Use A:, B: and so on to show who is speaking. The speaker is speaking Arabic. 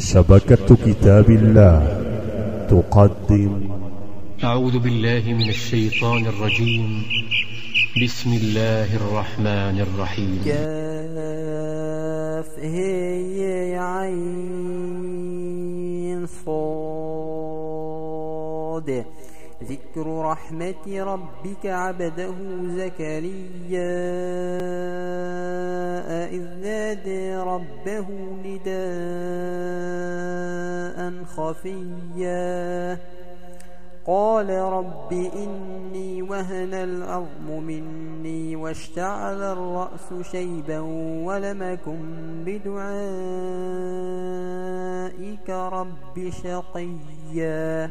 A: شبكة كتاب الله تقدم.
B: أعوذ بالله من الشيطان الرجيم. بسم الله الرحمن الرحيم.
C: كاف هي عين صاد. ذكر رحمة ربك عبده زكريا إذ نادى ربه نداء خفيا. قال رب إني وهن العظم مني واشتعل الرأس شيبا ولم أكن بدعائك رب شقيا.